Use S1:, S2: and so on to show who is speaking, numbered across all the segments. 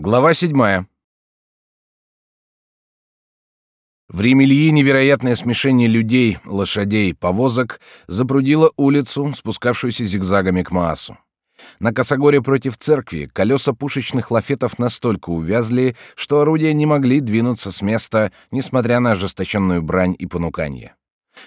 S1: Глава седьмая. В Римельи невероятное смешение людей, лошадей, повозок запрудило улицу, спускавшуюся зигзагами к Маасу. На косогоре против церкви колеса пушечных лафетов настолько увязли, что орудия не могли двинуться с места, несмотря на ожесточенную брань и понуканье.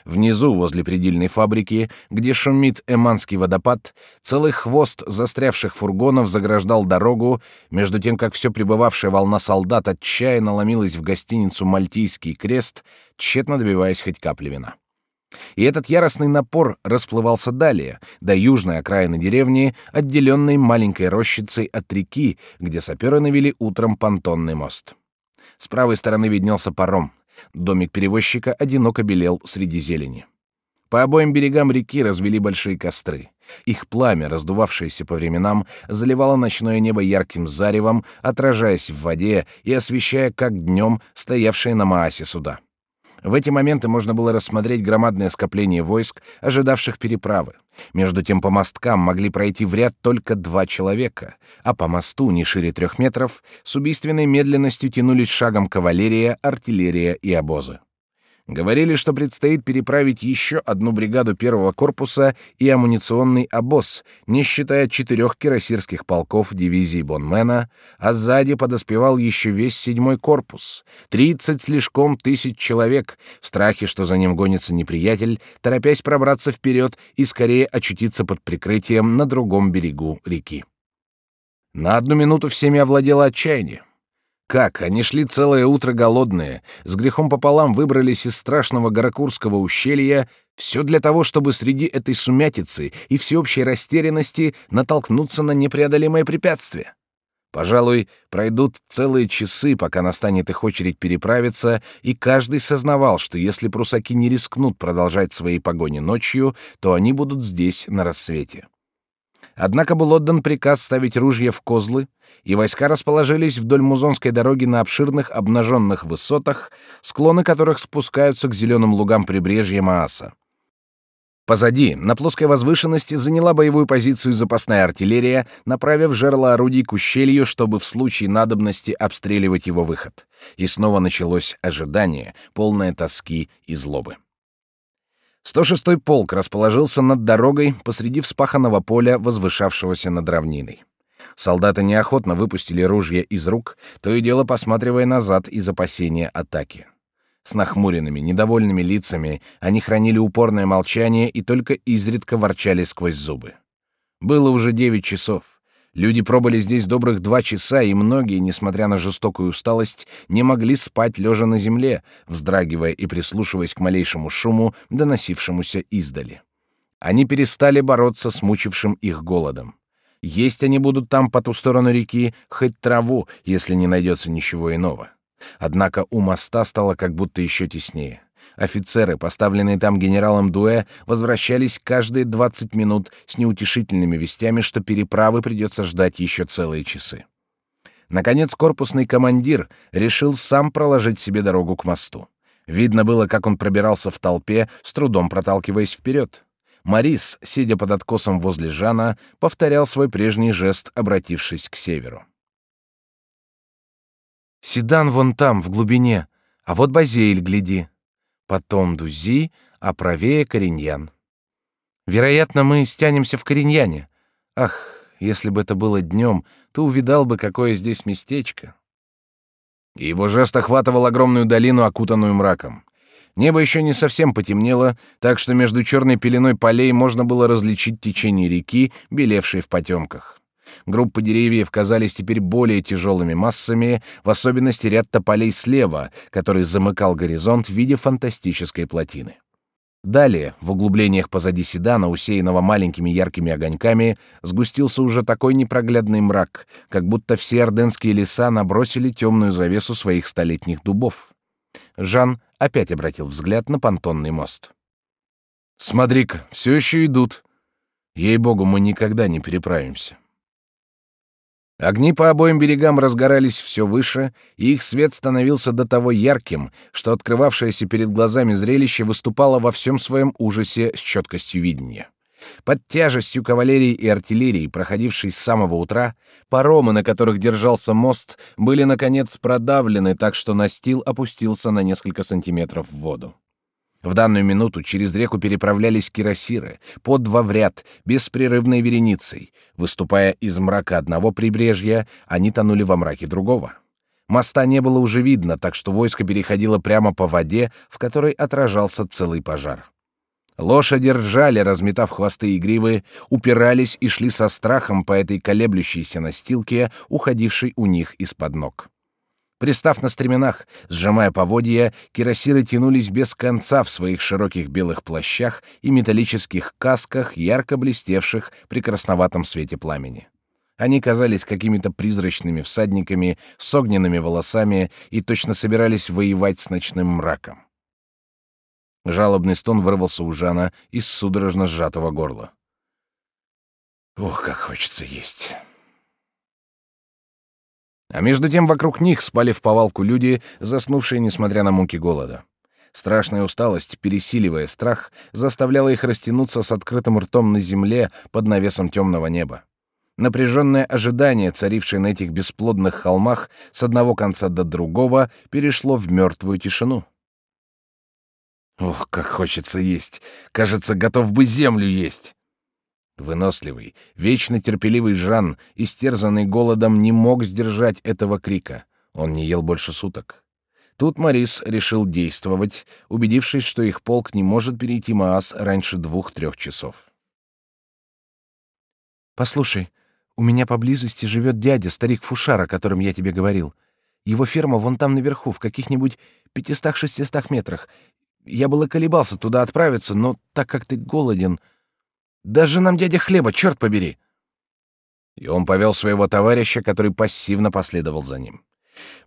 S1: Внизу, возле предельной фабрики, где шумит Эманский водопад, целый хвост застрявших фургонов заграждал дорогу, между тем, как все прибывавшая волна солдат отчаянно ломилась в гостиницу «Мальтийский крест», тщетно добиваясь хоть капли вина. И этот яростный напор расплывался далее, до южной окраины деревни, отделенной маленькой рощицей от реки, где саперы навели утром понтонный мост. С правой стороны виднелся паром — Домик перевозчика одиноко белел среди зелени. По обоим берегам реки развели большие костры. Их пламя, раздувавшееся по временам, заливало ночное небо ярким заревом, отражаясь в воде и освещая, как днем, стоявшие на Маасе суда. В эти моменты можно было рассмотреть громадное скопление войск, ожидавших переправы. Между тем по мосткам могли пройти в ряд только два человека, а по мосту, не шире трех метров, с убийственной медленностью тянулись шагом кавалерия, артиллерия и обозы. Говорили, что предстоит переправить еще одну бригаду первого корпуса и амуниционный обоз, не считая четырех кирасирских полков дивизии Бонмена, а сзади подоспевал еще весь седьмой корпус, тридцать слишком тысяч человек, в страхе, что за ним гонится неприятель, торопясь пробраться вперед и скорее очутиться под прикрытием на другом берегу реки. На одну минуту всеми овладело отчаяние. Как? Они шли целое утро голодные, с грехом пополам выбрались из страшного Горокурского ущелья, все для того, чтобы среди этой сумятицы и всеобщей растерянности натолкнуться на непреодолимое препятствие. Пожалуй, пройдут целые часы, пока настанет их очередь переправиться, и каждый сознавал, что если прусаки не рискнут продолжать свои погони ночью, то они будут здесь на рассвете. Однако был отдан приказ ставить ружья в козлы, и войска расположились вдоль Музонской дороги на обширных обнаженных высотах, склоны которых спускаются к зеленым лугам прибрежья Мааса. Позади, на плоской возвышенности, заняла боевую позицию запасная артиллерия, направив жерла орудий к ущелью, чтобы в случае надобности обстреливать его выход. И снова началось ожидание, полное тоски и злобы. 106-й полк расположился над дорогой посреди вспаханного поля, возвышавшегося над равниной. Солдаты неохотно выпустили ружья из рук, то и дело посматривая назад из опасения атаки. С нахмуренными, недовольными лицами они хранили упорное молчание и только изредка ворчали сквозь зубы. Было уже девять часов. Люди пробыли здесь добрых два часа, и многие, несмотря на жестокую усталость, не могли спать лежа на земле, вздрагивая и прислушиваясь к малейшему шуму, доносившемуся издали. Они перестали бороться с мучившим их голодом. Есть они будут там по ту сторону реки, хоть траву, если не найдется ничего иного. Однако у моста стало как будто еще теснее. Офицеры, поставленные там генералом Дуэ, возвращались каждые 20 минут с неутешительными вестями, что переправы придется ждать еще целые часы. Наконец корпусный командир решил сам проложить себе дорогу к мосту. Видно было, как он пробирался в толпе, с трудом проталкиваясь вперед. Марис, сидя под откосом возле Жана, повторял свой прежний жест, обратившись к северу. «Седан вон там, в глубине, а вот Базейль, гляди потом Дузи, а правее Кореньян. Вероятно, мы стянемся в Кореньяне. Ах, если бы это было днем, ты увидал бы, какое здесь местечко. его жест охватывал огромную долину, окутанную мраком. Небо еще не совсем потемнело, так что между черной пеленой полей можно было различить течение реки, белевшей в потемках. Группы деревьев казались теперь более тяжелыми массами, в особенности ряд тополей слева, который замыкал горизонт в виде фантастической плотины. Далее, в углублениях позади седана, усеянного маленькими яркими огоньками, сгустился уже такой непроглядный мрак, как будто все орденские леса набросили темную завесу своих столетних дубов. Жан опять обратил взгляд на понтонный мост. «Смотри-ка, все еще идут. Ей-богу, мы никогда не переправимся». Огни по обоим берегам разгорались все выше, и их свет становился до того ярким, что открывавшееся перед глазами зрелище выступало во всем своем ужасе с четкостью видения. Под тяжестью кавалерии и артиллерии, проходившей с самого утра, паромы, на которых держался мост, были, наконец, продавлены так, что настил опустился на несколько сантиметров в воду. В данную минуту через реку переправлялись кирасиры, по два в ряд, беспрерывной вереницей. Выступая из мрака одного прибрежья, они тонули во мраке другого. Моста не было уже видно, так что войско переходило прямо по воде, в которой отражался целый пожар. Лошади ржали, разметав хвосты и гривы, упирались и шли со страхом по этой колеблющейся настилке, уходившей у них из-под ног. Пристав на стременах, сжимая поводья, кирасиры тянулись без конца в своих широких белых плащах и металлических касках, ярко блестевших при красноватом свете пламени. Они казались какими-то призрачными всадниками с огненными волосами и точно собирались воевать с ночным мраком. Жалобный стон вырвался у Жана из судорожно сжатого горла. Ох, как хочется есть. А между тем вокруг них спали в повалку люди, заснувшие несмотря на муки голода. Страшная усталость, пересиливая страх, заставляла их растянуться с открытым ртом на земле под навесом темного неба. Напряженное ожидание, царившее на этих бесплодных холмах с одного конца до другого, перешло в мертвую тишину. Ох, как хочется есть. Кажется, готов бы землю есть. Выносливый, вечно терпеливый Жан, истерзанный голодом, не мог сдержать этого крика. Он не ел больше суток. Тут Морис решил действовать, убедившись, что их полк не может перейти Маас раньше двух-трех часов. «Послушай, у меня поблизости живет дядя, старик Фушар, о котором я тебе говорил. Его ферма вон там наверху, в каких-нибудь пятистах-шестистах метрах. Я было колебался туда отправиться, но так как ты голоден... Даже нам дядя хлеба, черт побери!» И он повел своего товарища, который пассивно последовал за ним.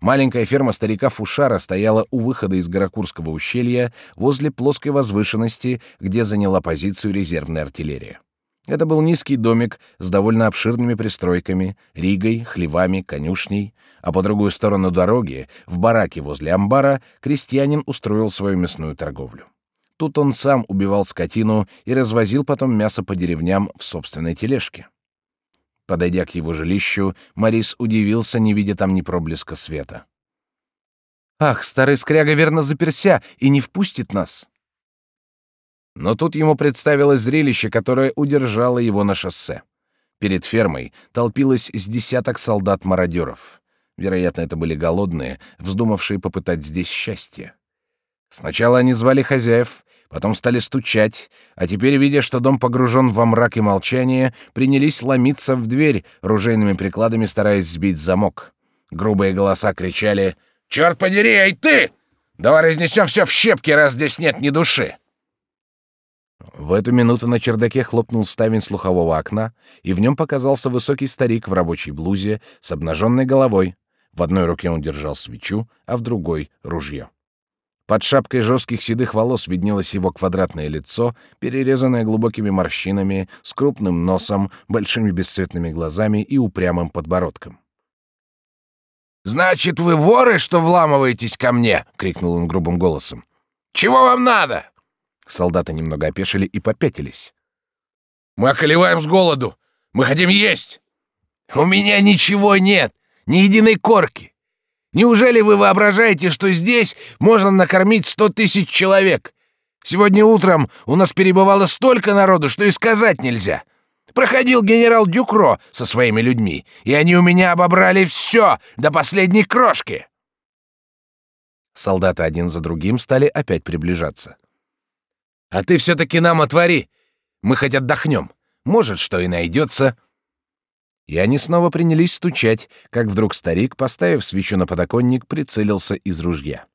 S1: Маленькая ферма старика Фушара стояла у выхода из Горокурского ущелья возле плоской возвышенности, где заняла позицию резервная артиллерия. Это был низкий домик с довольно обширными пристройками, ригой, хлевами, конюшней, а по другую сторону дороги, в бараке возле амбара, крестьянин устроил свою мясную торговлю. Тут он сам убивал скотину и развозил потом мясо по деревням в собственной тележке. Подойдя к его жилищу, Морис удивился, не видя там ни проблеска света. «Ах, старый скряга верно заперся и не впустит нас!» Но тут ему представилось зрелище, которое удержало его на шоссе. Перед фермой толпилось с десяток солдат-мародеров. Вероятно, это были голодные, вздумавшие попытать здесь счастье. Сначала они звали хозяев, потом стали стучать, а теперь, видя, что дом погружен во мрак и молчание, принялись ломиться в дверь, ружейными прикладами стараясь сбить замок. Грубые голоса кричали «Черт подери, эй ты! Давай разнесем все в щепки, раз здесь нет ни души!» В эту минуту на чердаке хлопнул ставень слухового окна, и в нем показался высокий старик в рабочей блузе с обнаженной головой. В одной руке он держал свечу, а в другой — ружье. Под шапкой жестких седых волос виднелось его квадратное лицо, перерезанное глубокими морщинами, с крупным носом, большими бесцветными глазами и упрямым подбородком. «Значит, вы воры, что вламываетесь ко мне?» — крикнул он грубым голосом. «Чего вам надо?» Солдаты немного опешили и попятились. «Мы околеваем с голоду! Мы хотим есть!» «У меня ничего нет! Ни единой корки! Неужели вы воображаете, что здесь можно накормить сто тысяч человек? Сегодня утром у нас перебывало столько народу, что и сказать нельзя!» Проходил генерал Дюкро со своими людьми, и они у меня обобрали все до последней крошки. Солдаты один за другим стали опять приближаться. А ты все-таки нам отвори. Мы хоть отдохнем. Может, что и найдется. И они снова принялись стучать, как вдруг старик, поставив свечу на подоконник, прицелился из ружья.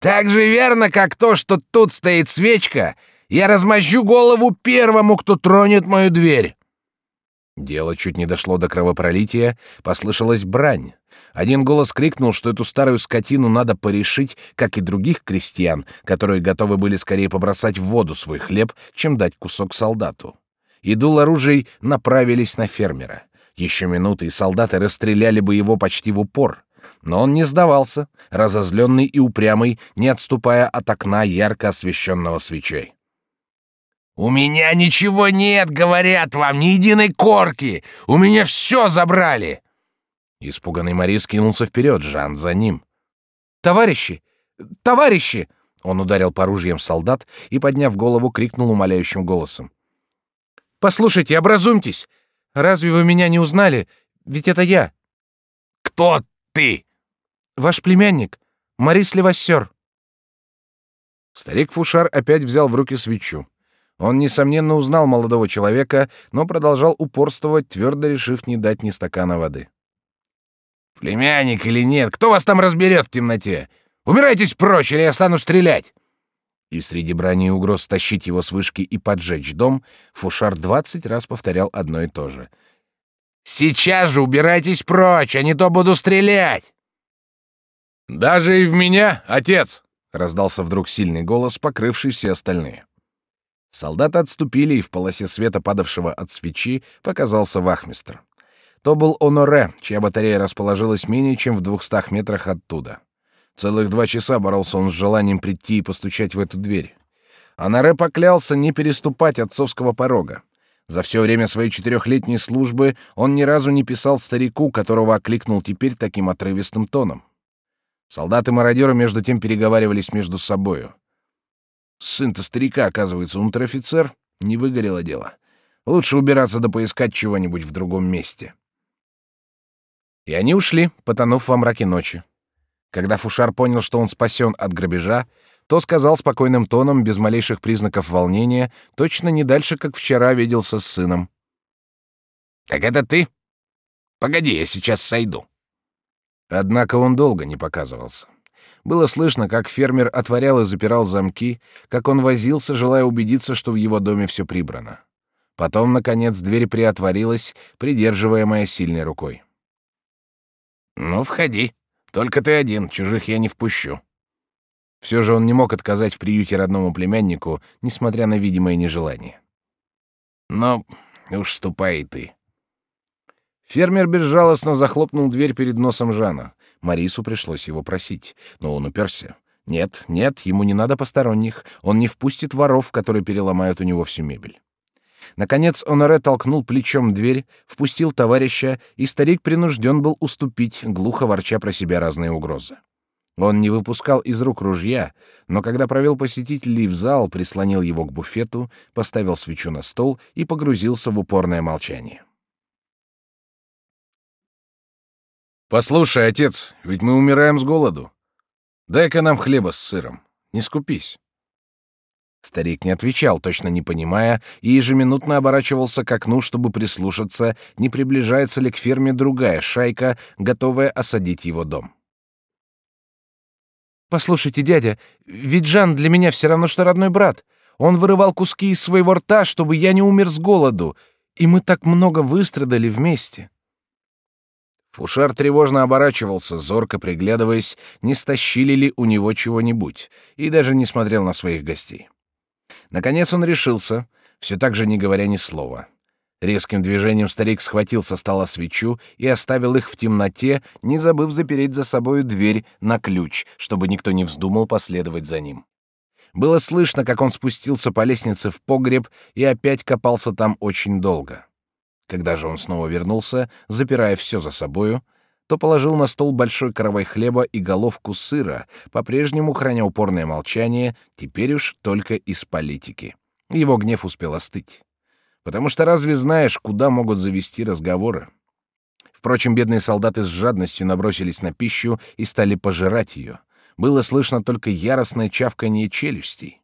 S1: «Так же верно, как то, что тут стоит свечка, я размозжу голову первому, кто тронет мою дверь!» Дело чуть не дошло до кровопролития, послышалась брань. Один голос крикнул, что эту старую скотину надо порешить, как и других крестьян, которые готовы были скорее побросать в воду свой хлеб, чем дать кусок солдату. И дул оружий направились на фермера. Еще минуты, и солдаты расстреляли бы его почти в упор. Но он не сдавался, разозленный и упрямый, не отступая от окна ярко освещенного свечей. У меня ничего нет, говорят вам, ни единой корки. У меня все забрали. Испуганный Морис кинулся вперед, Жан за ним.
S2: Товарищи, товарищи!
S1: Он ударил по ружьям солдат и, подняв голову, крикнул умоляющим голосом:
S2: Послушайте, образумьтесь. Разве вы меня не узнали? Ведь это я.
S1: Кто ты?
S2: Ваш племянник, Марис Левассер.
S1: Старик Фушар опять взял в руки свечу. Он, несомненно, узнал молодого человека, но продолжал упорствовать, твердо решив не дать ни стакана воды. «Племянник или нет, кто вас там разберет в темноте? Убирайтесь прочь, или я стану стрелять!» И среди брани и угроз тащить его с вышки и поджечь дом, Фушар двадцать раз повторял одно и то же. «Сейчас же убирайтесь прочь, а не то буду стрелять!» «Даже и в меня, отец!» — раздался вдруг сильный голос, покрывший все остальные. Солдаты отступили, и в полосе света, падавшего от свечи, показался вахмистр. То был Оноре, чья батарея расположилась менее чем в двухстах метрах оттуда. Целых два часа боролся он с желанием прийти и постучать в эту дверь. Оноре поклялся не переступать отцовского порога. За все время своей четырехлетней службы он ни разу не писал старику, которого окликнул теперь таким отрывистым тоном. Солдаты-мародеры между тем переговаривались между собою. Сын-то старика, оказывается, унтер-офицер. Не выгорело дело. Лучше убираться да поискать чего-нибудь в другом месте. И они ушли, потонув во мраке ночи. Когда Фушар понял, что он спасен от грабежа, то сказал спокойным тоном, без малейших признаков волнения, точно не дальше, как вчера виделся с сыном. «Так это ты? Погоди, я сейчас сойду». Однако он долго не показывался. Было слышно, как фермер отворял и запирал замки, как он возился, желая убедиться, что в его доме все прибрано. Потом, наконец, дверь приотворилась, придерживаемая сильной рукой. «Ну, входи. Только ты один, чужих я не впущу». Все же он не мог отказать в приюте родному племяннику, несмотря на видимое нежелание. «Ну, уж ступай и ты». Фермер безжалостно захлопнул дверь перед носом Жана. Марису пришлось его просить, но он уперся. Нет, нет, ему не надо посторонних. Он не впустит воров, которые переломают у него всю мебель. Наконец Оноре толкнул плечом дверь, впустил товарища, и старик принужден был уступить, глухо ворча про себя разные угрозы. Он не выпускал из рук ружья, но когда провел посетителей в зал, прислонил его к буфету, поставил свечу на стол и погрузился в упорное молчание. Послушай, отец, ведь мы умираем с голоду. Дай-ка нам хлеба с сыром. Не скупись. Старик не отвечал, точно не понимая, и ежеминутно оборачивался к окну, чтобы прислушаться, не приближается ли к ферме другая шайка, готовая осадить его дом.
S2: Послушайте, дядя, ведь Жан для меня все равно что родной брат. Он вырывал куски из своего рта, чтобы я не умер с голоду, и мы так много выстрадали вместе.
S1: Фушар тревожно оборачивался, зорко приглядываясь, не стащили ли у него чего-нибудь, и даже не смотрел на своих гостей. Наконец он решился, все так же не говоря ни слова. Резким движением старик схватил со стола свечу и оставил их в темноте, не забыв запереть за собою дверь на ключ, чтобы никто не вздумал последовать за ним. Было слышно, как он спустился по лестнице в погреб и опять копался там очень долго. Когда же он снова вернулся, запирая все за собою, то положил на стол большой коровай хлеба и головку сыра, по-прежнему храня упорное молчание, теперь уж только из политики. Его гнев успел остыть. Потому что разве знаешь, куда могут завести разговоры? Впрочем, бедные солдаты с жадностью набросились на пищу и стали пожирать ее. Было слышно только яростное чавканье челюстей.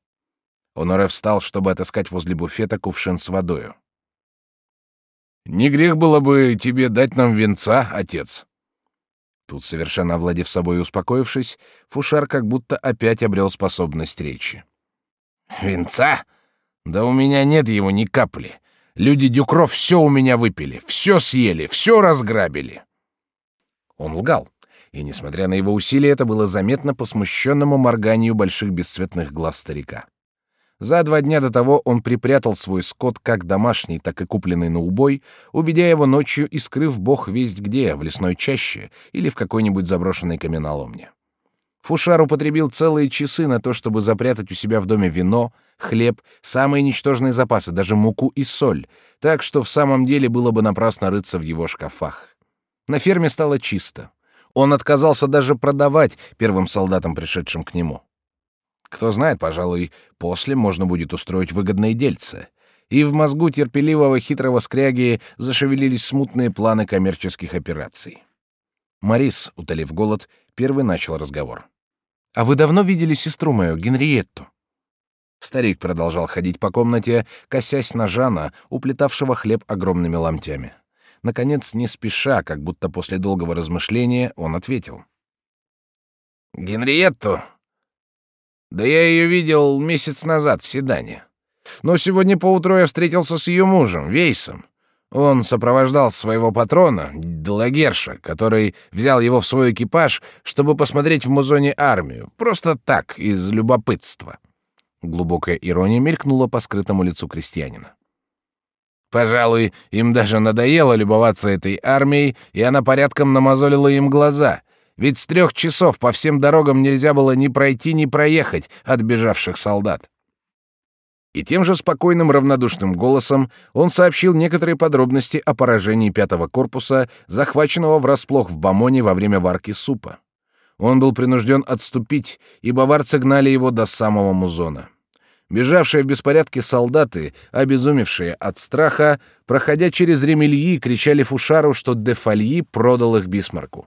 S1: Оноре встал, чтобы отыскать возле буфета кувшин с водою. Не грех было бы тебе дать нам венца, отец. Тут, совершенно овладев собой и успокоившись, Фушар как будто опять обрел способность речи. Венца? Да у меня нет его ни капли. Люди Дюкров все у меня выпили, все съели, все разграбили. Он лгал, и, несмотря на его усилия, это было заметно по смущенному морганию больших бесцветных глаз старика. За два дня до того он припрятал свой скот как домашний, так и купленный на убой, уведя его ночью и скрыв бог весть где, в лесной чаще или в какой-нибудь заброшенной каменоломне. Фушар употребил целые часы на то, чтобы запрятать у себя в доме вино, хлеб, самые ничтожные запасы, даже муку и соль, так что в самом деле было бы напрасно рыться в его шкафах. На ферме стало чисто. Он отказался даже продавать первым солдатам, пришедшим к нему. Кто знает, пожалуй, после можно будет устроить выгодное дельце. И в мозгу терпеливого хитрого скряги зашевелились смутные планы коммерческих операций. Морис, утолив голод, первый начал разговор. «А вы давно видели сестру мою, Генриетту?» Старик продолжал ходить по комнате, косясь на Жана, уплетавшего хлеб огромными ломтями. Наконец, не спеша, как будто после долгого размышления, он ответил. «Генриетту? Да я ее видел месяц назад в Седане. Но сегодня поутру я встретился с ее мужем, Вейсом. Он сопровождал своего патрона, Делагерша, который взял его в свой экипаж, чтобы посмотреть в музоне армию, просто так, из любопытства. Глубокая ирония мелькнула по скрытому лицу крестьянина. Пожалуй, им даже надоело любоваться этой армией, и она порядком намазолила им глаза, ведь с трех часов по всем дорогам нельзя было ни пройти, ни проехать от бежавших солдат. И тем же спокойным равнодушным голосом он сообщил некоторые подробности о поражении пятого корпуса, захваченного врасплох в Бамоне во время варки супа. Он был принужден отступить, и баварцы гнали его до самого Музона. Бежавшие в беспорядке солдаты, обезумевшие от страха, проходя через Ремельи, кричали Фушару, что де Фальи продал их Бисмарку.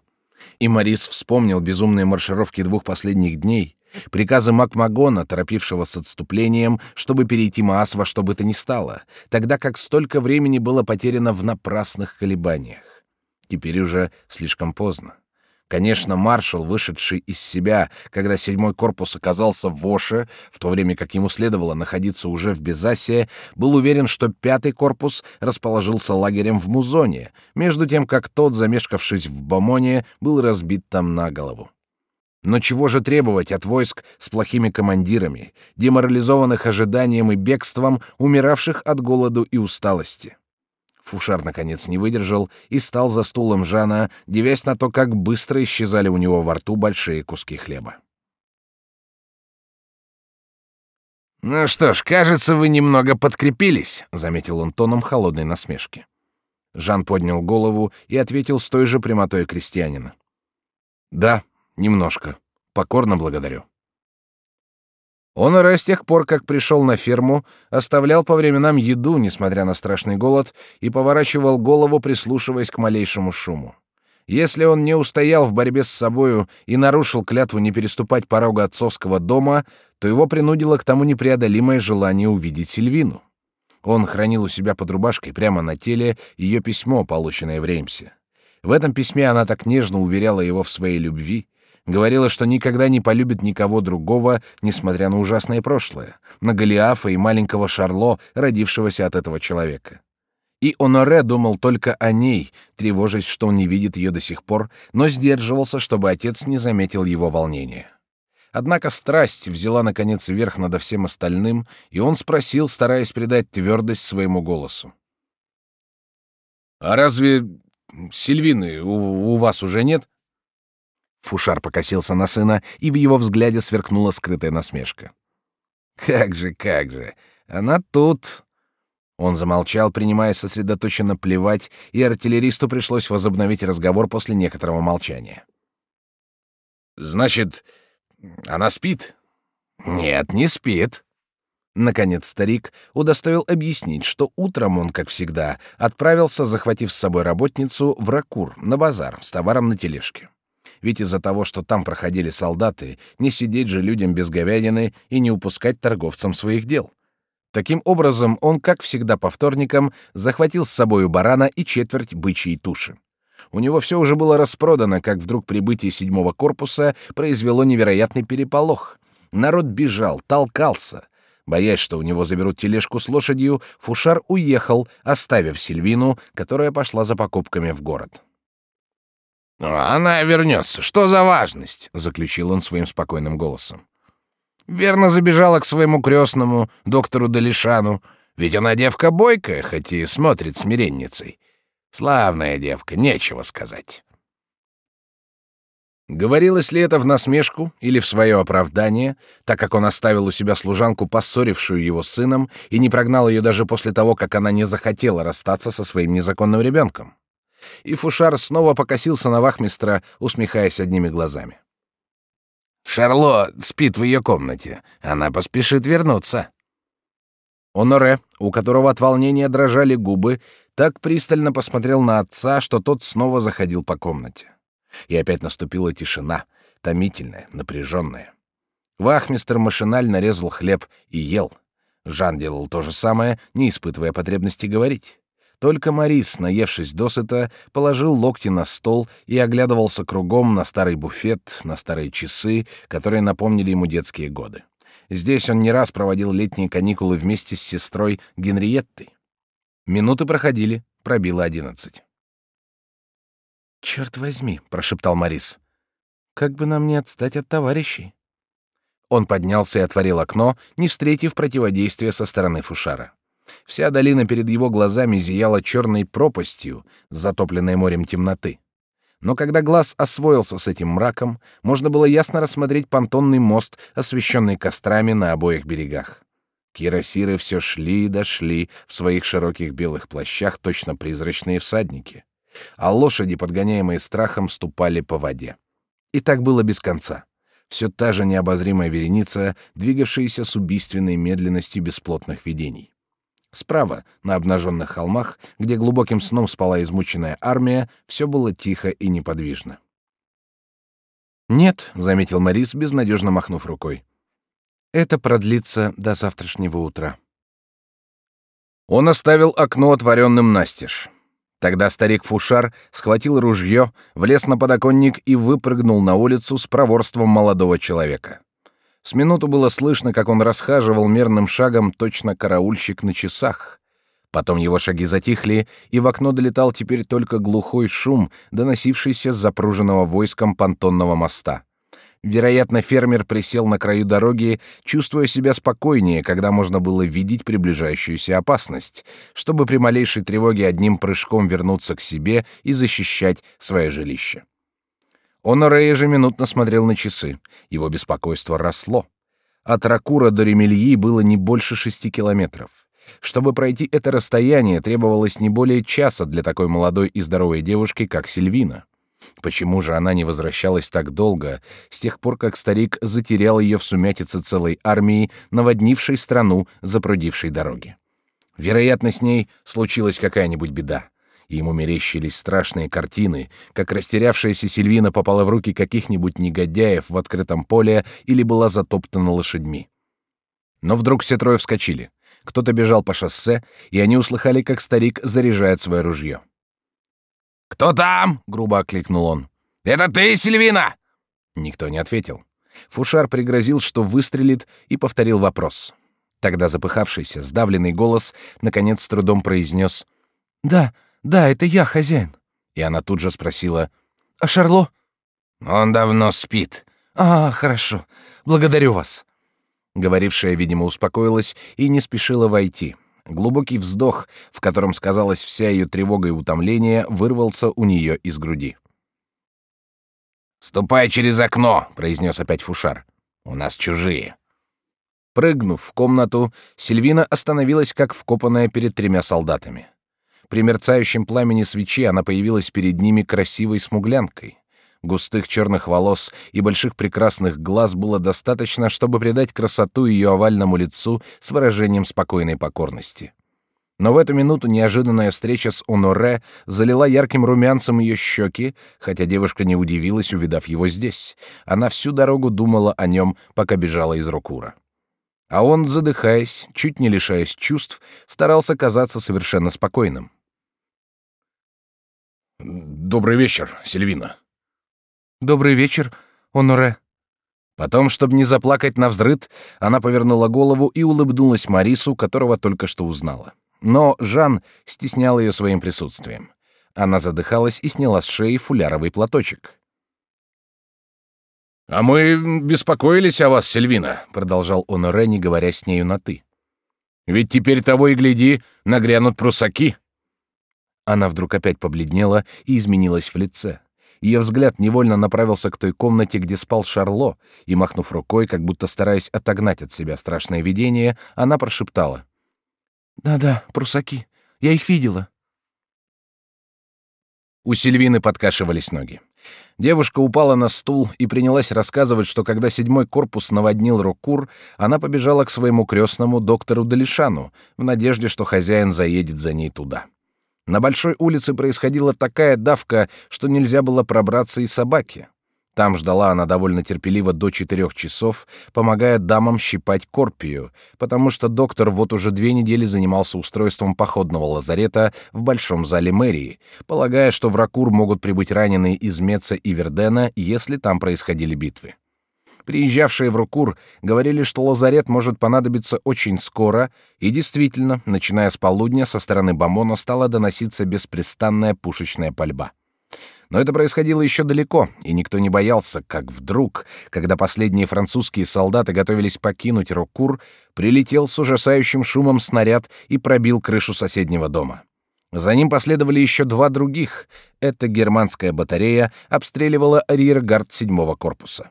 S1: И Морис вспомнил безумные маршировки двух последних дней, Приказы Макмагона, торопившего с отступлением, чтобы перейти Маас во что бы то ни стало, тогда как столько времени было потеряно в напрасных колебаниях. Теперь уже слишком поздно. Конечно, маршал, вышедший из себя, когда седьмой корпус оказался в Воше, в то время как ему следовало находиться уже в Безасе, был уверен, что пятый корпус расположился лагерем в Музоне, между тем как тот, замешкавшись в Бамоне, был разбит там на голову. Но чего же требовать от войск с плохими командирами, деморализованных ожиданием и бегством, умиравших от голоду и усталости? Фушар наконец не выдержал и стал за стулом Жана, девясь на то, как быстро исчезали у него во рту большие куски хлеба. «Ну что ж, кажется, вы немного подкрепились», — заметил он тоном холодной насмешки. Жан поднял голову и ответил с той же прямотой крестьянина. «Да, Немножко. Покорно благодарю. Он с тех пор, как пришел на ферму, оставлял по временам еду, несмотря на страшный голод, и поворачивал голову, прислушиваясь к малейшему шуму. Если он не устоял в борьбе с собою и нарушил клятву не переступать порога отцовского дома, то его принудило к тому непреодолимое желание увидеть Сильвину. Он хранил у себя под рубашкой прямо на теле ее письмо, полученное в Реймсе. В этом письме она так нежно уверяла его в своей любви, Говорила, что никогда не полюбит никого другого, несмотря на ужасное прошлое, на Голиафа и маленького Шарло, родившегося от этого человека. И Оноре думал только о ней, тревожась, что он не видит ее до сих пор, но сдерживался, чтобы отец не заметил его волнения. Однако страсть взяла наконец верх над всем остальным, и он спросил, стараясь придать твердость своему голосу: "А разве Сильвины у, у вас уже нет?" Фушар покосился на сына, и в его взгляде сверкнула скрытая насмешка. «Как же, как же! Она тут!» Он замолчал, принимая сосредоточенно плевать, и артиллеристу пришлось возобновить разговор после некоторого молчания. «Значит, она спит?» «Нет, не спит». Наконец старик удостоил объяснить, что утром он, как всегда, отправился, захватив с собой работницу, в Ракур, на базар, с товаром на тележке ведь из-за того, что там проходили солдаты, не сидеть же людям без говядины и не упускать торговцам своих дел. Таким образом, он, как всегда по вторникам, захватил с собою барана и четверть бычьей туши. У него все уже было распродано, как вдруг прибытие седьмого корпуса произвело невероятный переполох. Народ бежал, толкался. Боясь, что у него заберут тележку с лошадью, Фушар уехал, оставив Сильвину, которая пошла за покупками в город. «Она вернется. Что за важность?» — заключил он своим спокойным голосом. «Верно забежала к своему крестному, доктору Далишану. Ведь она девка бойкая, хоть и смотрит смиренницей. Славная девка, нечего сказать». Говорилось ли это в насмешку или в свое оправдание, так как он оставил у себя служанку, поссорившую его с сыном, и не прогнал ее даже после того, как она не захотела расстаться со своим незаконным ребенком? И Фушар снова покосился на вахмистра, усмехаясь одними глазами. «Шарло спит в ее комнате. Она поспешит вернуться». Оноре, у которого от волнения дрожали губы, так пристально посмотрел на отца, что тот снова заходил по комнате. И опять наступила тишина, томительная, напряженная. Вахмистер машинально резал хлеб и ел. Жан делал то же самое, не испытывая потребности говорить. Только Марис, наевшись досыта, положил локти на стол и оглядывался кругом на старый буфет, на старые часы, которые напомнили ему детские годы. Здесь он не раз проводил летние каникулы вместе с сестрой Генриеттой. Минуты проходили, пробило одиннадцать.
S2: «Черт возьми», — прошептал Морис. «Как бы нам не отстать от товарищей?» Он поднялся и отворил окно, не встретив противодействия со стороны Фушара. Вся долина перед его глазами зияла черной пропастью, затопленной морем темноты. Но когда глаз освоился с этим мраком, можно было ясно рассмотреть понтонный мост, освещенный кострами на обоих берегах. Кирасиры все шли и дошли в своих широких белых плащах, точно призрачные всадники а лошади, подгоняемые страхом, ступали по воде. И так было без конца. Все та же необозримая вереница, двигавшаяся с убийственной медленностью бесплотных видений. Справа, на обнаженных холмах, где глубоким сном спала измученная армия, все было тихо и неподвижно. «Нет», — заметил Морис, безнадежно махнув рукой. «Это продлится до завтрашнего утра». Он оставил окно отворенным настежь. Тогда старик Фушар схватил ружье, влез на подоконник и выпрыгнул на улицу с проворством молодого человека. С минуту было слышно, как он расхаживал мерным шагом, точно караульщик на часах. Потом его шаги затихли, и в окно долетал теперь только глухой шум, доносившийся с запруженного войском понтонного моста. Вероятно, фермер присел на краю дороги, чувствуя себя спокойнее, когда можно было видеть приближающуюся опасность, чтобы при малейшей тревоге одним прыжком вернуться к себе и защищать свое жилище. Он ежеминутно смотрел на часы. Его беспокойство росло. От Ракура до Ремельи было не больше шести километров. Чтобы пройти это расстояние, требовалось не более часа для такой молодой и здоровой девушки, как Сильвина. Почему же она не возвращалась так долго, с тех пор, как старик затерял ее в сумятице целой армии, наводнившей страну, запрудившей дороги? Вероятно, с ней случилась какая-нибудь беда. И ему мерещились страшные картины, как растерявшаяся Сильвина попала в руки каких-нибудь негодяев в открытом поле или была затоптана лошадьми. Но вдруг все трое вскочили. Кто-то бежал по шоссе, и они услыхали, как старик заряжает свое ружье.
S1: «Кто там?» — грубо окликнул он. «Это ты, Сильвина?»
S2: Никто не ответил. Фушар пригрозил, что выстрелит, и повторил вопрос. Тогда запыхавшийся, сдавленный голос наконец с трудом произнес «Да, да, это я, хозяин». И она тут же спросила «А Шарло?»
S1: «Он давно спит».
S2: «А, хорошо. Благодарю вас». Говорившая, видимо, успокоилась и не спешила войти. Глубокий вздох, в котором сказалась вся ее тревога и утомление, вырвался у нее из груди.
S1: «Ступай через окно», — произнес опять Фушар. «У нас чужие».
S2: Прыгнув в комнату, Сильвина остановилась как вкопанная перед тремя солдатами. При мерцающем пламени свечи она появилась перед ними красивой смуглянкой. Густых черных волос и больших прекрасных глаз было достаточно, чтобы придать красоту ее овальному лицу с выражением спокойной покорности. Но в эту минуту неожиданная встреча с Оноре залила ярким румянцем ее щеки, хотя девушка не удивилась, увидав его здесь. Она всю дорогу думала о нем, пока бежала из Рокура. А он, задыхаясь, чуть не лишаясь чувств, старался казаться совершенно спокойным.
S1: «Добрый вечер, Сильвина»,
S2: Добрый вечер, Оноре. Потом, чтобы не заплакать на взрыд, она повернула голову и улыбнулась Марису, которого только что узнала. Но Жан стеснял ее своим присутствием. Она задыхалась и сняла с шеи фуляровый платочек.
S1: «А мы беспокоились о вас, Сильвина», — продолжал Оноре, не говоря с нею на «ты». «Ведь теперь того и гляди, нагрянут прусаки».
S2: Она вдруг опять побледнела и изменилась в лице
S1: Ее взгляд невольно направился к той комнате, где спал Шарло, и, махнув рукой, как будто стараясь отогнать от себя страшное видение, она прошептала. «Да-да, прусаки. Я их видела». У Сильвины подкашивались ноги. Девушка упала на стул и принялась рассказывать, что когда седьмой корпус наводнил Рокур, она побежала к своему крестному доктору Далишану в надежде, что хозяин заедет за ней туда. На большой улице происходила такая давка, что нельзя было пробраться и собаке. Там ждала она довольно терпеливо до четырех часов, помогая дамам щипать корпию, потому что доктор вот уже две недели занимался устройством походного лазарета в большом зале мэрии, полагая, что в Ракур могут прибыть раненые из Меца и Вердена, если там происходили битвы. Приезжавшие в Рукур говорили, что лазарет может понадобиться очень скоро, и действительно, начиная с полудня, со стороны Бамона стала доноситься беспрестанная пушечная пальба. Но это происходило еще далеко, и никто не боялся, как вдруг, когда последние французские солдаты готовились покинуть Рокур, прилетел с ужасающим шумом снаряд и пробил крышу соседнего дома. За ним последовали еще два других. Эта германская батарея обстреливала арьергард седьмого корпуса.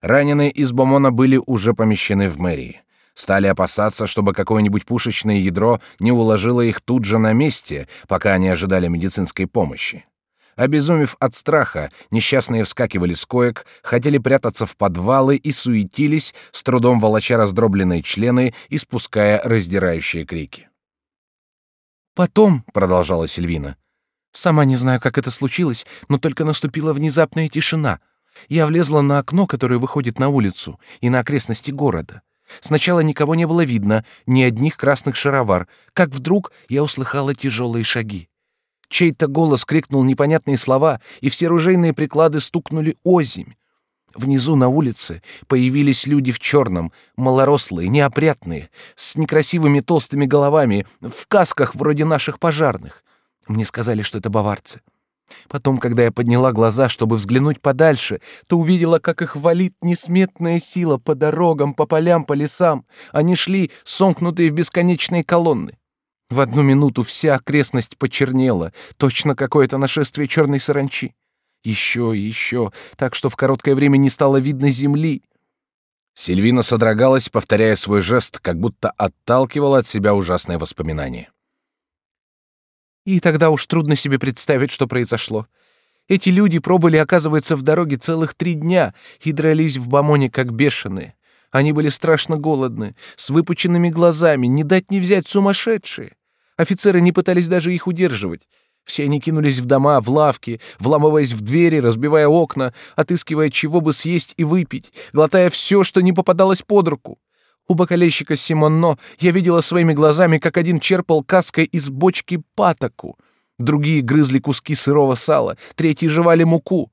S1: Раненые из Бомона были уже помещены в мэрии. Стали опасаться, чтобы какое-нибудь пушечное ядро не уложило их тут же на месте, пока они ожидали медицинской помощи. Обезумев от страха, несчастные вскакивали с коек, хотели прятаться в подвалы и суетились, с трудом волоча раздробленные члены и спуская раздирающие крики.
S2: «Потом», — продолжала Сильвина, — «сама не знаю, как это случилось, но только наступила внезапная тишина. Я влезла на окно, которое выходит на улицу, и на окрестности города. Сначала никого не было видно, ни одних красных шаровар, как вдруг я услыхала тяжелые шаги. Чей-то голос крикнул непонятные слова, и все ружейные приклады стукнули озимь. Внизу на улице появились люди в черном, малорослые, неопрятные, с некрасивыми толстыми головами, в касках вроде наших пожарных. Мне сказали, что это баварцы. Потом, когда я подняла глаза, чтобы взглянуть подальше, то увидела, как их валит несметная сила по дорогам, по полям, по лесам. Они шли, сомкнутые в бесконечные колонны. В одну минуту вся окрестность почернела, точно какое-то нашествие черной саранчи. Еще и еще, так что в короткое время не стало видно земли.
S1: Сильвина содрогалась, повторяя свой жест, как будто отталкивала от себя ужасное воспоминание.
S2: И тогда уж трудно себе представить, что произошло. Эти люди пробыли, оказывается, в дороге целых три дня и дрались в Бамоне как бешеные. Они были страшно голодны, с выпученными глазами, не дать не взять сумасшедшие. Офицеры не пытались даже их удерживать. Все они кинулись в дома, в лавки, вламываясь в двери, разбивая окна, отыскивая чего бы съесть и выпить, глотая все, что не попадалось под руку. У бокалейщика Симонно я видела своими глазами, как один черпал каской из бочки патоку, другие грызли куски сырого сала, третьи жевали муку.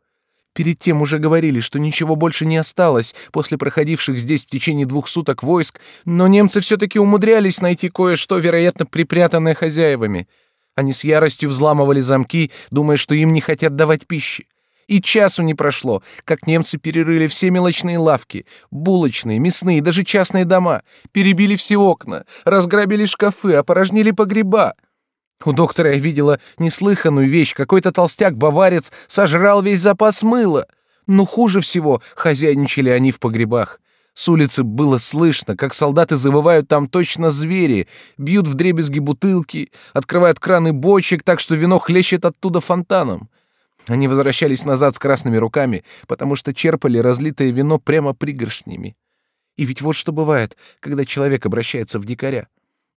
S2: Перед тем уже говорили, что ничего больше не осталось после проходивших здесь в течение двух суток войск, но немцы все-таки умудрялись найти кое-что, вероятно, припрятанное хозяевами. Они с яростью взламывали замки, думая, что им не хотят давать пищи. И часу не прошло, как немцы перерыли все мелочные лавки, булочные, мясные, даже частные дома, перебили все окна, разграбили шкафы, опорожнили погреба. У доктора я видела неслыханную вещь. Какой-то толстяк-баварец сожрал весь запас мыла. Но хуже всего хозяйничали они в погребах. С улицы было слышно, как солдаты завывают там точно звери, бьют в дребезги бутылки, открывают краны бочек, так что вино хлещет оттуда фонтаном. Они возвращались назад с красными руками, потому что черпали разлитое вино прямо пригоршнями. И ведь вот что бывает, когда человек обращается в дикаря.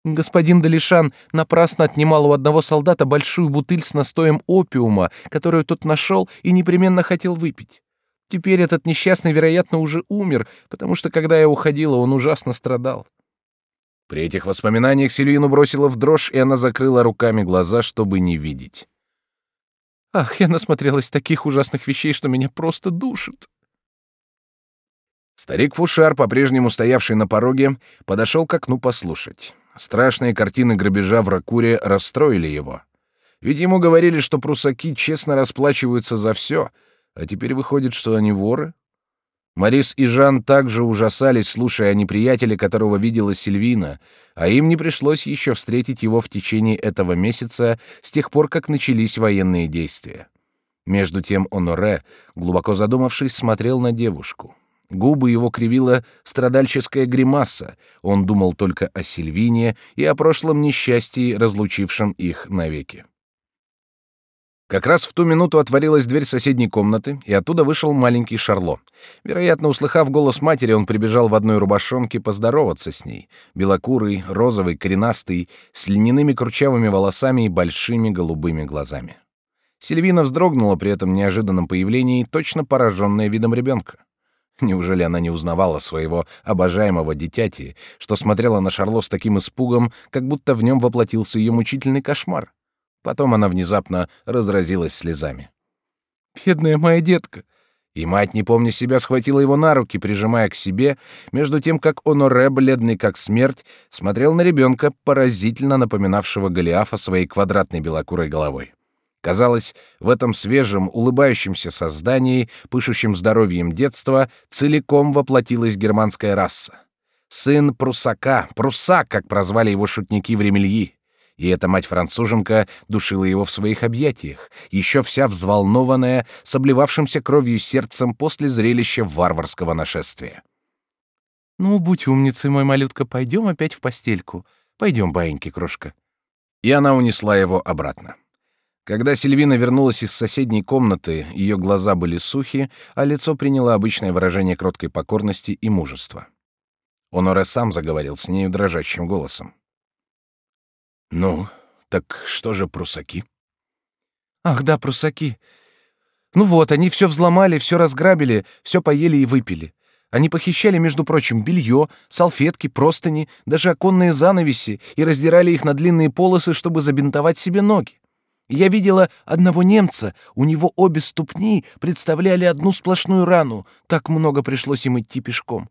S2: Господин Далишан напрасно отнимал у одного солдата большую бутыль с настоем опиума, которую тот нашел и непременно хотел выпить. Теперь этот несчастный, вероятно, уже умер, потому что, когда я уходила, он ужасно страдал.
S1: При этих воспоминаниях Сильвину бросила в дрожь, и она закрыла руками глаза, чтобы не видеть.
S2: Ах, я насмотрелась таких ужасных вещей, что меня просто душит.
S1: Старик Фушар, по-прежнему стоявший на пороге, подошел к окну послушать. Страшные картины грабежа в Ракуре расстроили его. Ведь ему говорили, что прусаки честно расплачиваются за все, а теперь выходит, что они воры. Марис и Жан также ужасались, слушая о неприятеле, которого видела Сильвина, а им не пришлось еще встретить его в течение этого месяца с тех пор, как начались военные действия. Между тем Оноре, глубоко задумавшись, смотрел на девушку. Губы его кривила страдальческая гримаса. Он думал только о Сильвине и о прошлом несчастье, разлучившем их навеки. Как раз в ту минуту отворилась дверь соседней комнаты, и оттуда вышел маленький Шарло. Вероятно, услыхав голос матери, он прибежал в одной рубашонке поздороваться с ней. Белокурый, розовый, коренастый, с льняными курчавыми волосами и большими голубыми глазами. Сильвина вздрогнула при этом неожиданном появлении, точно пораженная видом ребенка. Неужели она не узнавала своего обожаемого дитяти, что смотрела на Шарло с таким испугом, как будто в нем воплотился ее мучительный кошмар? Потом она внезапно разразилась слезами. «Бедная моя детка!» И мать, не помня себя, схватила его на руки, прижимая к себе, между тем, как Оноре, бледный как смерть, смотрел на ребенка, поразительно напоминавшего Голиафа своей квадратной белокурой головой. Казалось, в этом свежем, улыбающемся создании, пышущем здоровьем детства, целиком воплотилась германская раса. Сын Прусака, Прусак, как прозвали его шутники в Ремельи и эта мать-француженка душила его в своих объятиях, еще вся взволнованная, с обливавшимся кровью сердцем после зрелища варварского нашествия. «Ну, будь умницей, мой малютка, пойдем опять в постельку. Пойдем, баиньки, крошка». И она унесла его обратно. Когда Сильвина вернулась из соседней комнаты, ее глаза были сухи, а лицо приняло обычное выражение кроткой покорности и мужества. Оноре сам заговорил с нею дрожащим голосом. Ну, так что же прусаки? Ах, да, прусаки. Ну вот, они все взломали, все разграбили, все поели и выпили. Они похищали, между прочим, белье, салфетки, простыни, даже оконные занавеси и раздирали их на длинные полосы, чтобы забинтовать себе ноги. Я видела одного немца, у него обе ступни представляли одну сплошную рану, так много пришлось им идти пешком.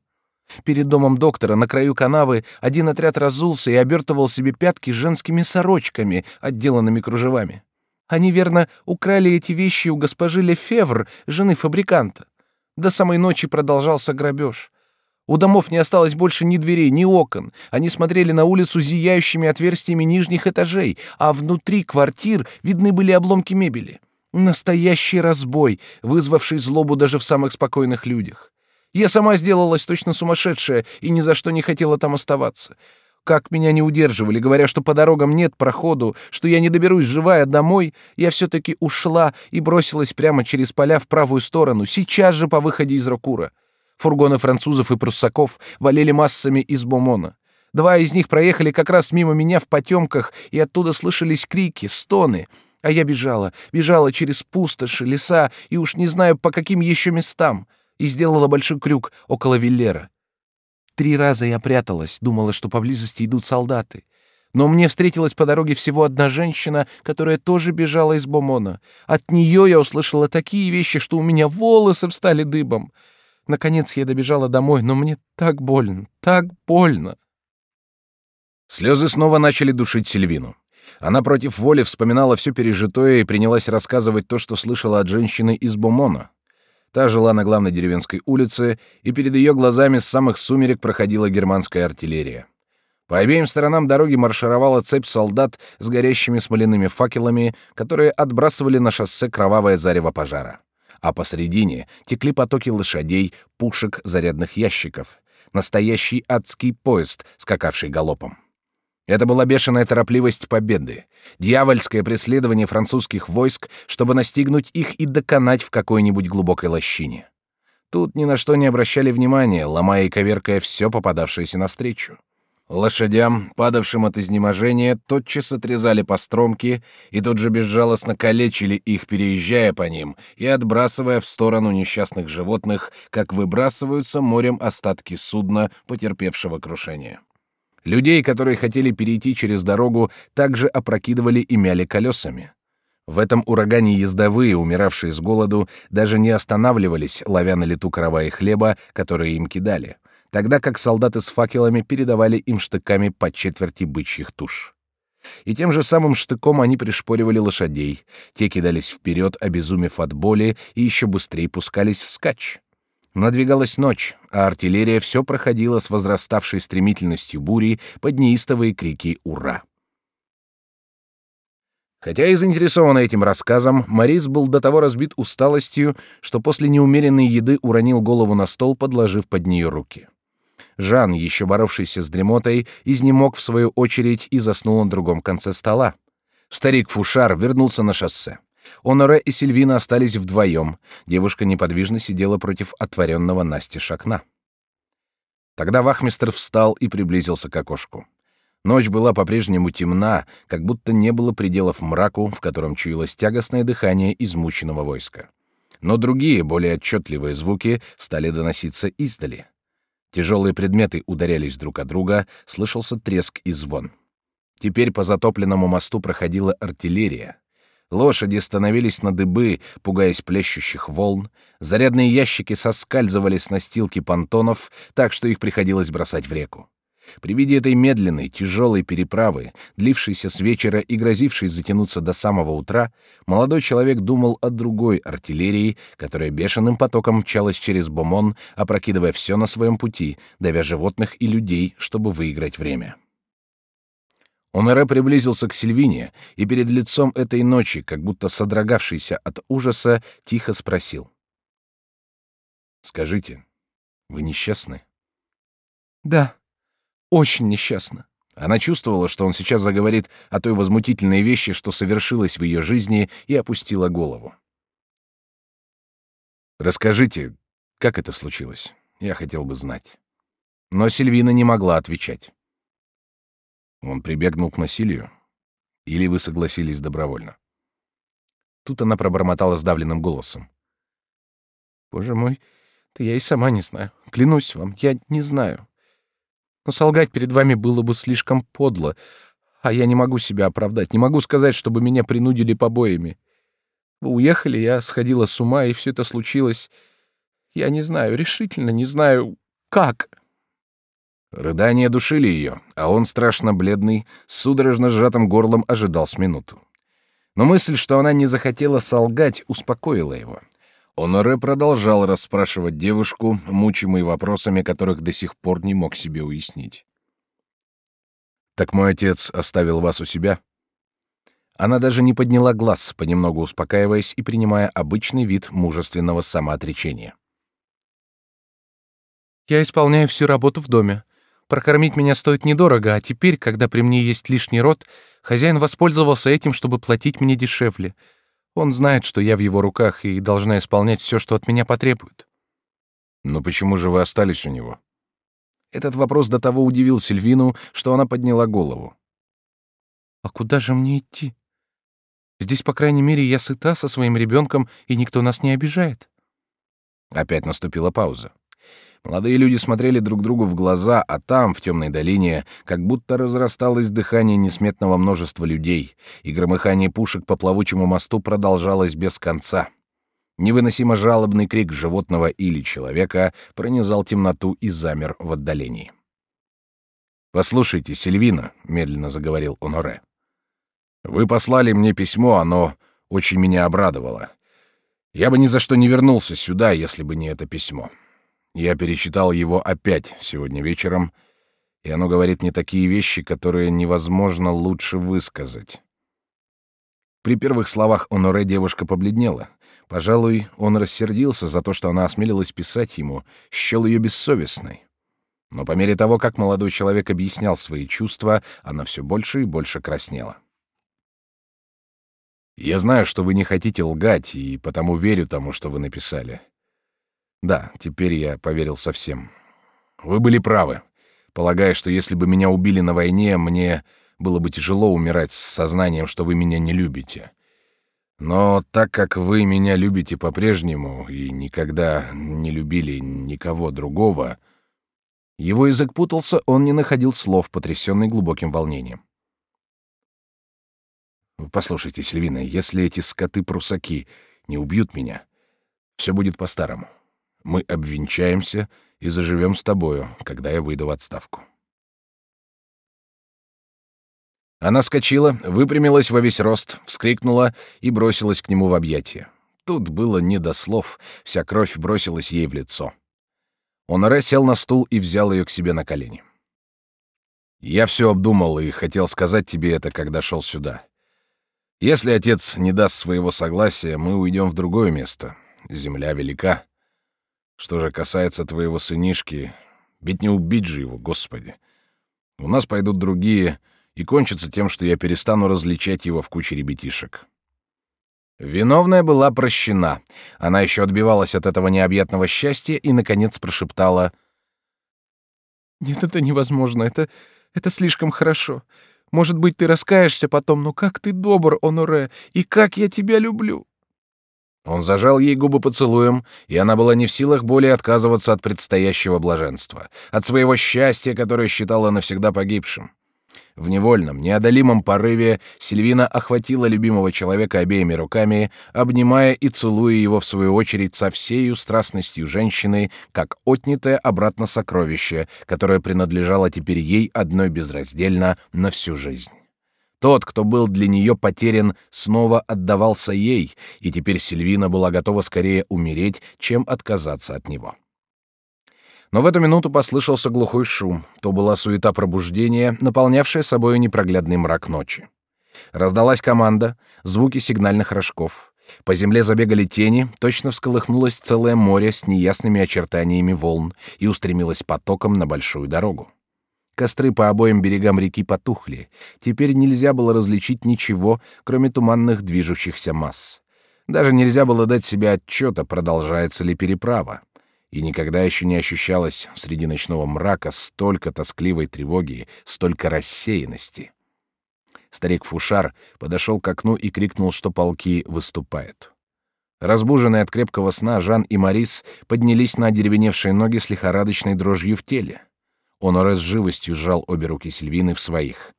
S1: Перед домом доктора на краю канавы один отряд разулся и обертывал себе пятки женскими сорочками, отделанными кружевами. Они, верно, украли эти вещи у госпожи Лефевр, жены фабриканта. До самой ночи продолжался грабеж. У домов не осталось больше ни дверей, ни окон. Они смотрели на улицу зияющими отверстиями нижних этажей, а внутри квартир видны были обломки мебели. Настоящий разбой, вызвавший злобу даже в самых спокойных людях. Я сама сделалась точно сумасшедшая и ни за что не хотела там оставаться. Как меня не удерживали, говоря, что по дорогам нет проходу, что я не доберусь живая домой, я все-таки ушла и бросилась прямо через поля в правую сторону, сейчас же по выходе из Рокура. Фургоны французов и пруссаков валили массами из Бомона. Два из них проехали как раз мимо меня в потемках, и оттуда слышались крики, стоны. А я бежала, бежала через пустоши, леса, и уж не знаю, по каким еще местам — и сделала большой крюк около Виллера. Три раза я пряталась, думала, что поблизости идут солдаты. Но мне встретилась по дороге всего одна женщина, которая тоже бежала из Бомона. От нее я услышала такие вещи, что у меня волосы встали дыбом. Наконец я добежала домой, но мне так больно, так больно.
S2: Слезы снова начали душить Сильвину. Она против воли вспоминала все пережитое и принялась рассказывать то, что слышала от женщины из Бомона. Та жила на главной деревенской улице, и перед ее глазами с самых сумерек проходила германская артиллерия. По обеим сторонам дороги маршировала цепь солдат с горящими смоляными факелами, которые отбрасывали на шоссе кровавое зарево пожара. А посредине текли потоки лошадей, пушек, зарядных ящиков. Настоящий адский поезд, скакавший галопом. Это была бешеная торопливость победы, дьявольское преследование французских войск, чтобы настигнуть их и доконать в какой-нибудь глубокой лощине. Тут ни на что не обращали внимания, ломая и коверкая все попадавшееся навстречу. Лошадям, падавшим от изнеможения, тотчас отрезали по стромке и тут же безжалостно калечили их, переезжая по ним и отбрасывая в сторону несчастных животных, как выбрасываются морем остатки судна, потерпевшего крушение. Людей, которые хотели перейти через дорогу, также опрокидывали и мяли колесами. В этом урагане ездовые, умиравшие с голоду, даже не останавливались, ловя на лету караваи хлеба, которые им кидали, тогда как солдаты с факелами передавали им штыками по четверти бычьих туш. И тем же самым штыком они пришпоривали лошадей, те кидались вперед, обезумев от боли, и еще быстрее пускались вскачь. Надвигалась ночь, а артиллерия все проходила с возраставшей стремительностью бури под неистовые крики «Ура!».
S1: Хотя и заинтересованный этим рассказом, Морис был до того разбит усталостью, что после неумеренной еды уронил голову на стол, подложив под нее руки. Жан, еще боровшийся с дремотой, изнемог в свою очередь и заснул на другом конце стола. Старик Фушар вернулся на шоссе. Оноре и Сильвина остались вдвоем. Девушка неподвижно сидела против отворенного Насти окна. Тогда вахмистр встал и приблизился к окошку. Ночь была по-прежнему темна, как будто не было пределов мраку, в котором чуялось тягостное дыхание измученного войска. Но другие, более отчетливые звуки стали доноситься издали. Тяжелые предметы ударялись друг о друга, слышался треск и звон. Теперь по затопленному мосту проходила артиллерия. Лошади становились на дыбы, пугаясь плещущих волн. Зарядные ящики соскальзывали с настилки понтонов, так что их приходилось бросать в реку. При виде этой медленной, тяжелой переправы, длившейся с вечера и грозившей затянуться до самого утра, молодой человек думал о другой артиллерии, которая бешеным потоком мчалась через Бомон, опрокидывая все на своем пути, давя животных и людей, чтобы выиграть время. Оноре приблизился к Сильвине и перед лицом этой ночи, как будто содрогавшийся от ужаса, тихо спросил. «Скажите, вы несчастны?»
S2: «Да», очень несчастна.
S1: Она чувствовала, что он сейчас заговорит о той возмутительной вещи, что совершилось в ее жизни, и опустила голову. «Расскажите, как это случилось? Я хотел бы знать». Но Сильвина не могла отвечать. Он прибегнул к насилию? Или вы согласились добровольно? Тут она пробормотала сдавленным голосом.
S2: «Боже мой, да я и сама не знаю. Клянусь вам, я не знаю. Но солгать перед вами было бы слишком подло, а я не могу себя оправдать, не могу сказать, чтобы меня принудили побоями. Вы уехали, я сходила с ума, и все это случилось. Я не знаю, решительно не знаю, как.
S1: Рыдания душили ее, а он, страшно бледный, с судорожно сжатым горлом ожидал с минуту. Но мысль, что она не захотела солгать, успокоила его. Оноре продолжал расспрашивать девушку, мучимый вопросами, которых до сих пор не мог себе уяснить. «Так мой отец оставил вас у себя?» Она даже не подняла глаз, понемногу успокаиваясь и принимая обычный вид мужественного самоотречения.
S2: «Я исполняю всю работу в доме. Прокормить меня стоит недорого, а теперь, когда при мне есть лишний род, хозяин воспользовался этим, чтобы платить мне дешевле. Он знает, что я в его руках и должна исполнять все, что от меня потребует.
S1: Но почему же вы остались у него? Этот вопрос до того удивил Сильвину, что она подняла голову.
S2: А куда же мне идти? Здесь, по крайней мере, я сыта со своим ребенком, и никто нас не обижает.
S1: Опять наступила пауза. Молодые люди смотрели друг другу в глаза, а там, в темной долине, как будто разрасталось дыхание несметного множества людей, и громыхание пушек по плавучему мосту продолжалось без конца. Невыносимо жалобный крик животного или человека пронизал темноту и замер в отдалении. «Послушайте, Сильвина», — медленно заговорил Оноре, — «вы послали мне письмо, оно очень меня обрадовало. Я бы ни за что не вернулся сюда, если бы не это письмо». Я перечитал его опять сегодня вечером, и оно говорит мне такие вещи, которые невозможно лучше высказать. При первых словах Оноре девушка побледнела. Пожалуй, он рассердился за то, что она осмелилась писать ему, счел ее бессовестной. Но по мере того, как молодой человек объяснял свои чувства, она все больше и больше краснела. «Я знаю, что вы не хотите лгать, и потому верю тому, что вы написали. Да, теперь я поверил совсем. Вы были правы, полагая, что если бы меня убили на войне, мне было бы тяжело умирать с сознанием, что вы меня не любите. Но так как вы меня любите по-прежнему и никогда не любили никого другого, его язык путался, он не находил слов, потрясенный глубоким волнением. Послушайте, Сильвина, если эти скоты-прусаки не убьют меня, все будет по-старому мы обвенчаемся и заживем с тобою, когда я выйду в отставку. Она скочила, выпрямилась во весь рост, вскрикнула и бросилась к нему в объятия. Тут было не до слов, вся кровь бросилась ей в лицо. Оноре сел на стул и взял ее к себе на колени. «Я все обдумал и хотел сказать тебе это, когда шел сюда. Если отец не даст своего согласия, мы уйдем в другое место. Земля велика. Что же касается твоего сынишки, ведь не убить же его, Господи. У нас пойдут другие, и кончится тем, что я перестану различать его в куче ребятишек.
S2: Виновная была прощена. Она еще отбивалась от этого необъятного счастья и, наконец, прошептала. «Нет, это невозможно. Это... это слишком хорошо. Может быть, ты раскаешься потом, но как ты добр, Оноре, и как я тебя люблю!»
S1: Он зажал ей губы поцелуем, и она была не в силах более отказываться от предстоящего блаженства, от своего счастья, которое считала навсегда погибшим. В невольном, неодолимом порыве Сильвина охватила любимого человека обеими руками, обнимая и целуя его в свою очередь со всею страстностью женщины, как отнятое обратно сокровище, которое принадлежало теперь ей одной безраздельно на всю жизнь. Тот, кто был для нее потерян, снова отдавался ей, и теперь Сильвина была готова скорее умереть, чем отказаться от него. Но в эту минуту послышался глухой шум. То была суета пробуждения, наполнявшая собой непроглядный мрак ночи. Раздалась команда, звуки сигнальных рожков. По земле забегали тени, точно всколыхнулось целое море с неясными очертаниями волн и устремилось потоком на большую дорогу. Костры по обоим берегам реки потухли. Теперь нельзя было различить ничего, кроме туманных движущихся масс. Даже нельзя было дать себе отчета, продолжается ли переправа и никогда еще не ощущалось среди ночного мрака столько тоскливой тревоги, столько рассеянности. Старик Фушар подошел к окну и крикнул, что полки выступают. Разбуженные от крепкого сна Жан и Марис поднялись на одеревеневшие ноги с лихорадочной дрожью в теле. Он с живостью сжал обе руки Сильвины в своих.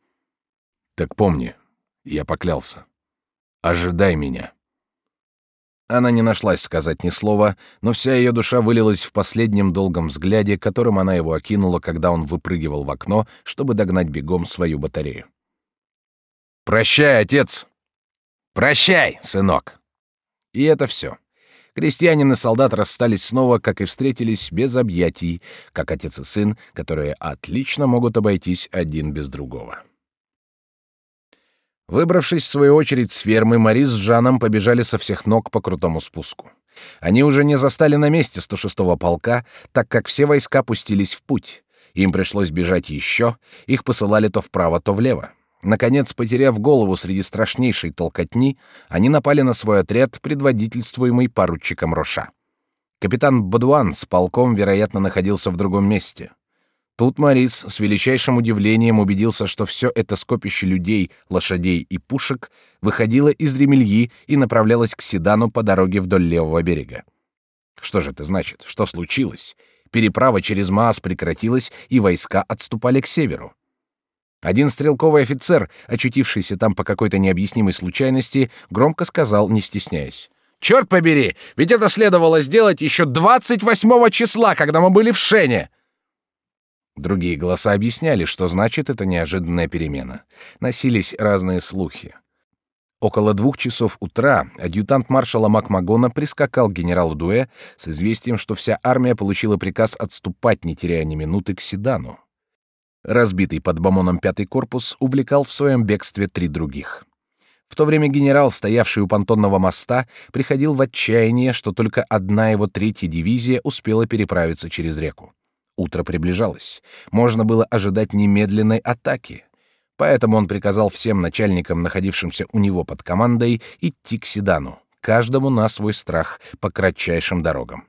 S1: «Так помни, я поклялся. Ожидай меня». Она не нашлась сказать ни слова, но вся ее душа вылилась в последнем долгом взгляде, которым она его окинула, когда он выпрыгивал в окно, чтобы догнать бегом свою батарею. «Прощай, отец!» «Прощай, сынок!» И это все. Крестьянин и солдат расстались снова, как и встретились, без объятий, как отец и сын, которые отлично могут обойтись один без другого. Выбравшись в свою очередь с фермы, Мари с Жаном побежали со всех ног по крутому спуску. Они уже не застали на месте 106-го полка, так как все войска пустились в путь. Им пришлось бежать еще, их посылали то вправо, то влево. Наконец, потеряв голову среди страшнейшей толкотни, они напали на свой отряд, предводительствуемый поручиком Роша. Капитан Бадуан с полком, вероятно, находился в другом месте. Тут Морис с величайшим удивлением убедился, что все это скопище людей, лошадей и пушек выходило из Ремельи и направлялось к Седану по дороге вдоль левого берега. Что же это значит? Что случилось? Переправа через Маас прекратилась, и войска отступали к северу. Один стрелковый офицер, очутившийся там по какой-то необъяснимой случайности, громко сказал, не стесняясь. «Черт побери! Ведь это следовало сделать еще 28 числа, когда мы были в Шене!» Другие голоса объясняли, что значит эта неожиданная перемена. Носились разные слухи. Около двух часов утра адъютант маршала Макмагона прискакал к генералу Дуэ с известием, что вся армия получила приказ отступать, не теряя ни минуты, к Седану. Разбитый под Бамоном пятый корпус увлекал в своем бегстве три других. В то время генерал, стоявший у понтонного моста, приходил в отчаяние, что только одна его третья дивизия успела переправиться через реку. Утро приближалось. Можно было ожидать немедленной атаки. Поэтому он приказал всем начальникам, находившимся у него под командой, идти к Седану, каждому на свой страх, по кратчайшим дорогам.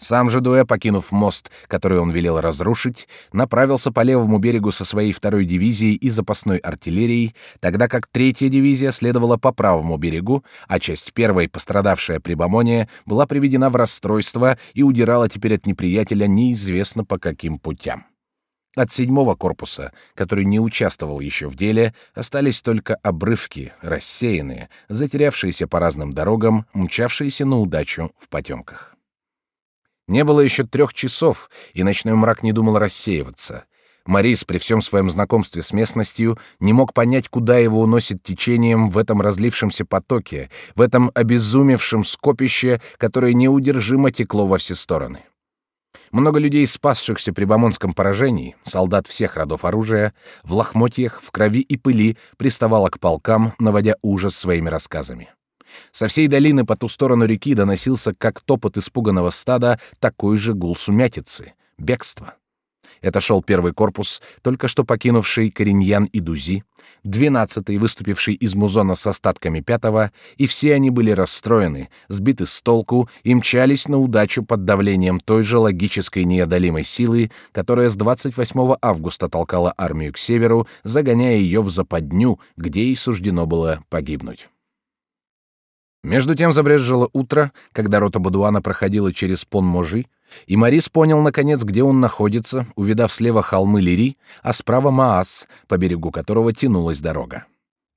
S1: Сам же Дуэ, покинув мост, который он велел разрушить, направился по левому берегу со своей второй дивизией и запасной артиллерией, тогда как третья дивизия следовала по правому берегу, а часть первой, пострадавшая при Бамоне, была приведена в расстройство и удирала теперь от неприятеля неизвестно по каким путям. От седьмого корпуса, который не участвовал еще в деле, остались только обрывки, рассеянные, затерявшиеся по разным дорогам, мчавшиеся на удачу в потемках. Не было еще трех часов, и ночной мрак не думал рассеиваться. Морис при всем своем знакомстве с местностью не мог понять, куда его уносит течением в этом разлившемся потоке, в этом обезумевшем скопище, которое неудержимо текло во все стороны. Много людей, спасшихся при Бамонском поражении, солдат всех родов оружия, в лохмотьях, в крови и пыли приставало к полкам, наводя ужас своими рассказами. Со всей долины по ту сторону реки доносился как топот испуганного стада, такой же гул сумятицы, бегства. Это шел первый корпус, только что покинувший Кореньян и Дузи, двенадцатый, выступивший из Музона с остатками пятого, и все они были расстроены, сбиты с толку и мчались на удачу под давлением той же логической неодолимой силы, которая с 28 августа толкала армию к северу, загоняя ее в западню, где ей суждено было погибнуть. Между тем забрежило утро, когда рота Бадуана проходила через Пон-Можи, и Марис понял, наконец, где он находится, увидав слева холмы Лири, а справа Маас, по берегу которого тянулась дорога.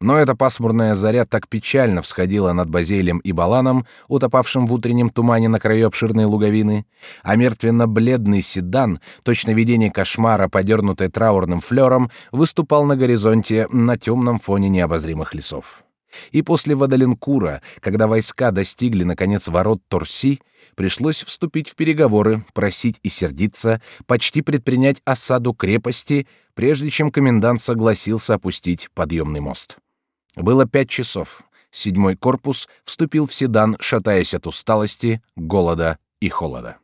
S1: Но эта пасмурная заря так печально всходила над Базелем и Баланом, утопавшим в утреннем тумане на краю обширной луговины, а мертвенно-бледный седан, точно видение кошмара, подернутый траурным флером, выступал на горизонте на темном фоне необозримых лесов. И после Вадаленкура, когда войска достигли наконец ворот Торси, пришлось вступить в переговоры, просить и сердиться, почти предпринять осаду крепости, прежде чем комендант согласился опустить подъемный мост. Было пять часов. Седьмой корпус вступил в Седан, шатаясь от усталости, голода и холода.